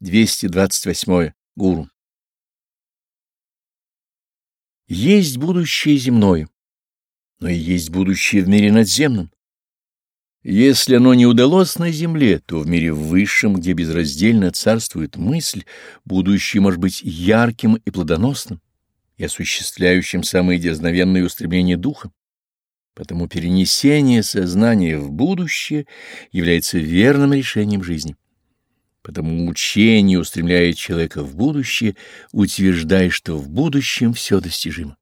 228. Гуру. Есть будущее земное, но и есть будущее в мире надземном. Если оно не удалось на земле, то в мире высшем, где безраздельно царствует мысль, будущее может быть ярким и плодоносным, и осуществляющим самые дерзновенные устремления духа. Потому перенесение сознания в будущее является верным решением жизни. Потому учение устремляет человека в будущее, утверждая, что в будущем все достижимо.